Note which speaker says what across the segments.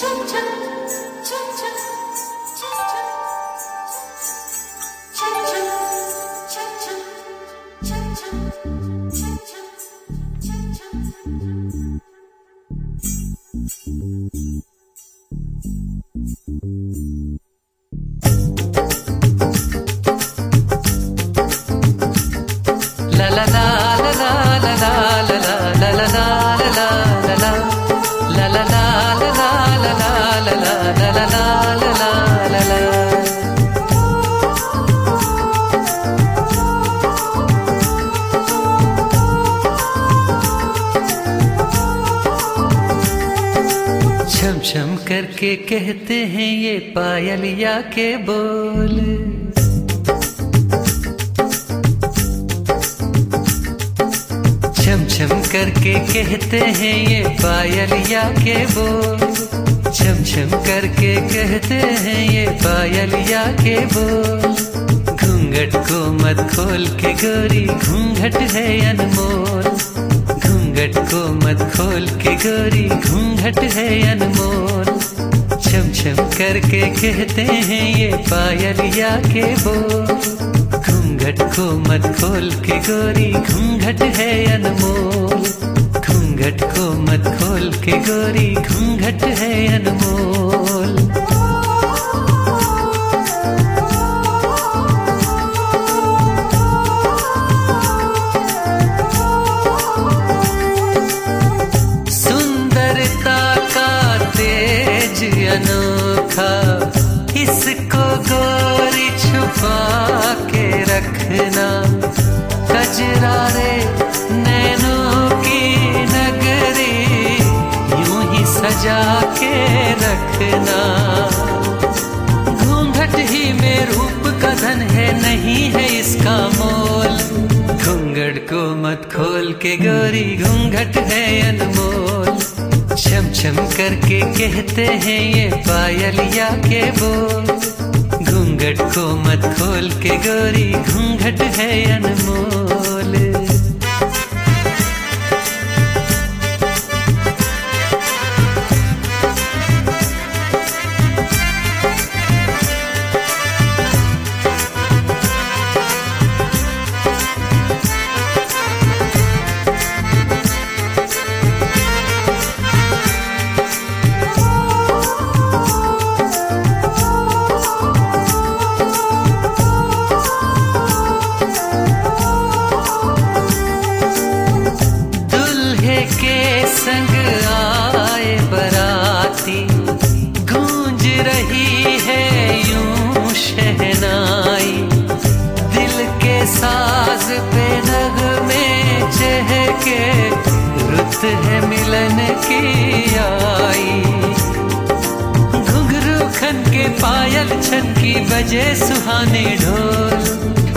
Speaker 1: Chắc. छम छम करके कहते हैं ये पायलिया के बोल। छम छम करके कहते हैं ये पायलिया के बोल। छम छम करके कहते हैं ये पायलिया के बोल। घूंघट को मत खोल के गोरी, घूंघट है अनमोल। घूंघट को मत खोल के गोरी, घूंघट है अनमोल। छम छम करके कहते हैं ये पायल या के बोल। घूंघट को मत खोल के गोरी, घूंघट है अनमोल। घूंघट को मत खोल के गोरी, घूंघट है अनमोल। को मत खोल के गोरी घूंघट है अनमोल। छम छम करके कहते हैं ये पायलिया के बोल। घूंघट को मत खोल के गोरी घूंघट है अनमोल। रही है यूँ शहनाई। दिल के साज पे नग में चहके, रुत है मिलन की आई। घुंघरू खन के पायल छन की बजे सुहाने ढोल।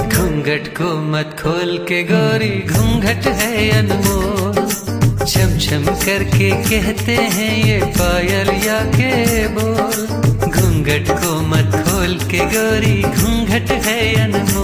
Speaker 1: घूंघट को मत खोल के गोरी, घूंघट है अनमोल। छम छम करके कहते हैं ये पायल या के बोल। गोरी घूंघट है अनमोल।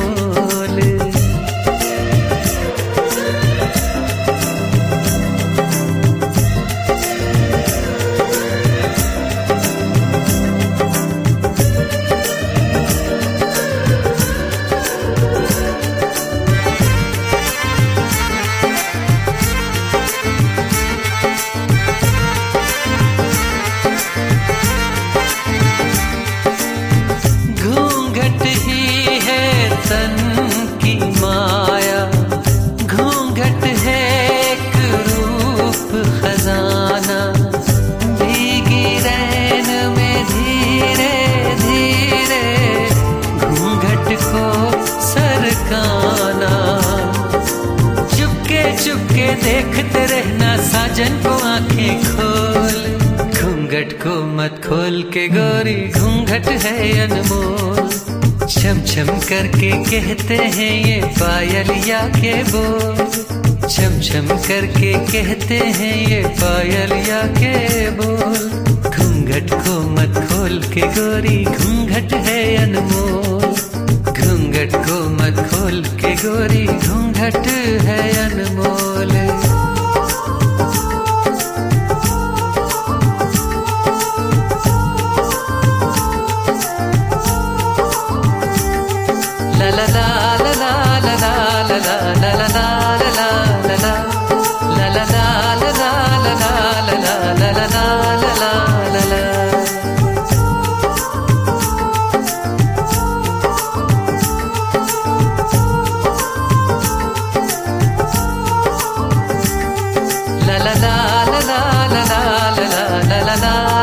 Speaker 1: देखते रहना, साजन को आँखें खोल। घूंघट को मत खोल के गोरी, घूंघट है अनमोल। छम छम करके कहते हैं ये पायलिया के बोल। छम छम करके कहते हैं ये पायलिया के बोल। घूंघट को मत खोल के गोरी, घूंघट है अनमोल।